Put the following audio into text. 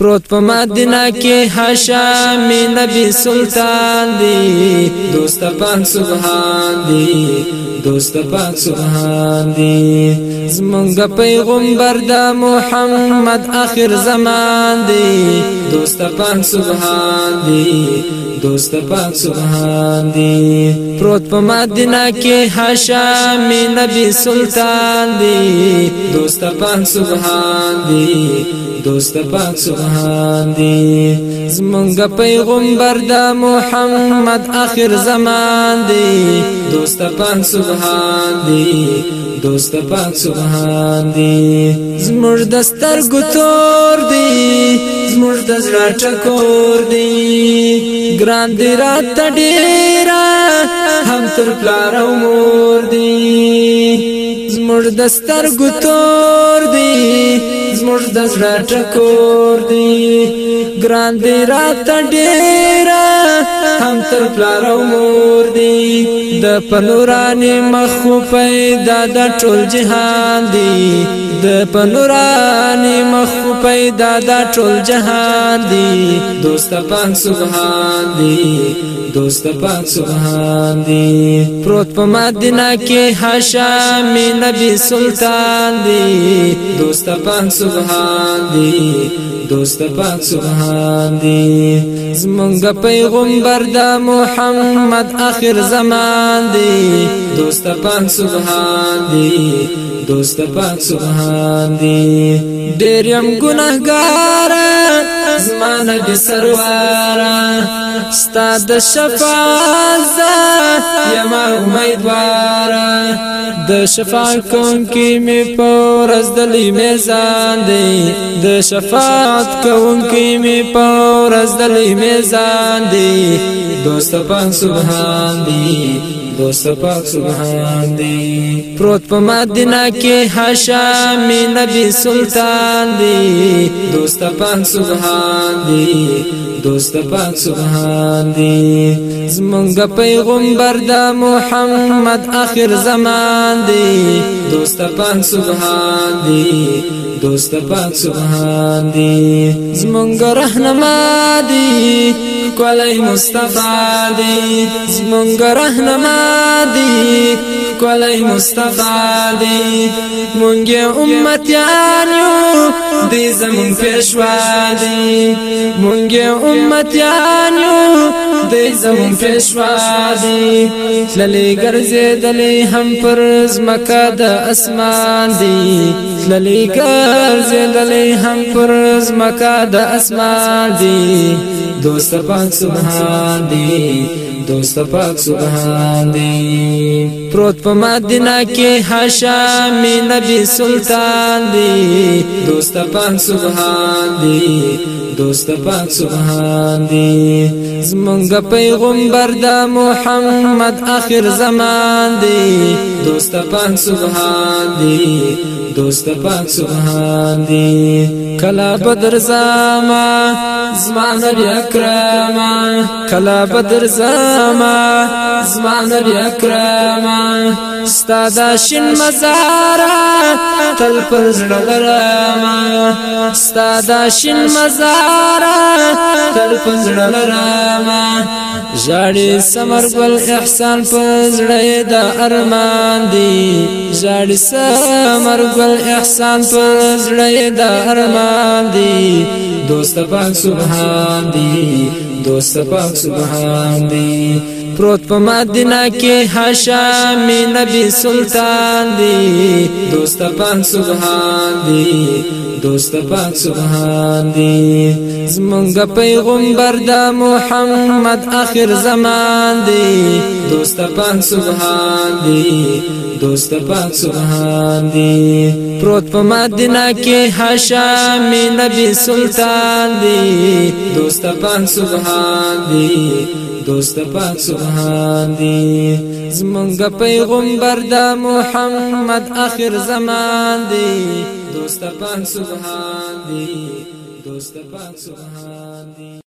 پروت په مدینه کې هاشم نبی سلطان دی دوست پاک سبحان دی دوست پاک سبحان دی زمونږ پیغمبر دا محمد آخر زمان دی دوست پاک سبحان دی دوست پاک سبحان دی پروت په مدینه کې هاشم نبی سلطان دی دوست پاک سبحان دی دوست پاک سبحان جهان دی زمونږ پیغمبر دا محمد آخر زمان دی دوست پاک سبحان دی دوست پاک سبحان دی زموږ د سترګو تور دی زموږ د زړه ټکور دی ګران دی راته ډیره هم تر پلار او مور دی زموږ د سترګو تور دی زموږ د زړه ټکور دی ګران دی راته ډیره هم تر پلار او مور دی د پنورانې مخو پیدا د ټول جهان دی د پنورانې مخو پیدا دا ټول جهان دی دوست پاک سبحان دی دوست پاک سبحان دی پروت په مدینه کې هاشم نبی سلطان دی دوست پاک سبحان دی دوست پاک سبحان دی زمونږ پیغمبر دا محمد اخر زمان دی دوست پاک سبحان دی دوست پاک سبحان دی ډیر يم ګناهګار زمانه دي سروارا ستا د شفاعت یم امیدوار د شفاعت کوم کی می پورز دلی میزان دی د شفاعت کوم کی می پورز دلی میزان دی دوست پن سبحان دی دوست پاک سبحان دی پروت په مدینه کې هاشم نبی سلطان دی دوست پاک سبحان دی دوست پاک سبحان دی زمونږ پیغمبر دا محمد آخر زمان دی دوست پاک سبحان دی دوست پاک سبحان دی زمونږ رهنما دی کولی مصطفی دی زمونږ رهنما دی کولی مصطفی دی مونږه امتیان یو دی زمون پېښوا دی مونږه امتیان یو دی زمون پېښوا دی للی ګرځې دلی هم پر زمکا د اسمان دی للی ګرځې دلی هم پر زمکا د اسمان دی دوست پاک سبحان دی دوست پاک سبحان دی پروت په مدینه کې هاشم نبی سلطان دی دوست پاک سبحان دی دوست پاک سبحان دی زمونږ پیغمبر دا محمد آخر زمان دی دوست پاک سبحان دی دوست پاک سبحان دی کلا بدر زمان زما نبی اکرم کلا بدر زما زما نبی اکرم ستادا شین مزارا تل پر زړلرما ستادا شین مزارا تل پر زړلرما ژړې سمر ګل احسان پر زړې د ارمان دی ژړې سمر ګل احسان پر زړې د ارمان دی دوست پاک سبحان سبحان دی دوست پاک سبحان دی پروت په مدینه کې هاشم نبی سلطان دی دوست پاک سبحان دی دوست پاک سبحان دی زمونږ پیغمبر دا محمد اخر زمان دی دوست پاک سبحان دی دوست پاک سبحان دی پروت په مدینه کې هاشم نبی سلطان دی دوست پاک سبحان دی دوست پاک سبحان دی زمونږ پیغمبر دا محمد اخر زمان دی دوست پاک سبحان دی دوست پاک سبحان دی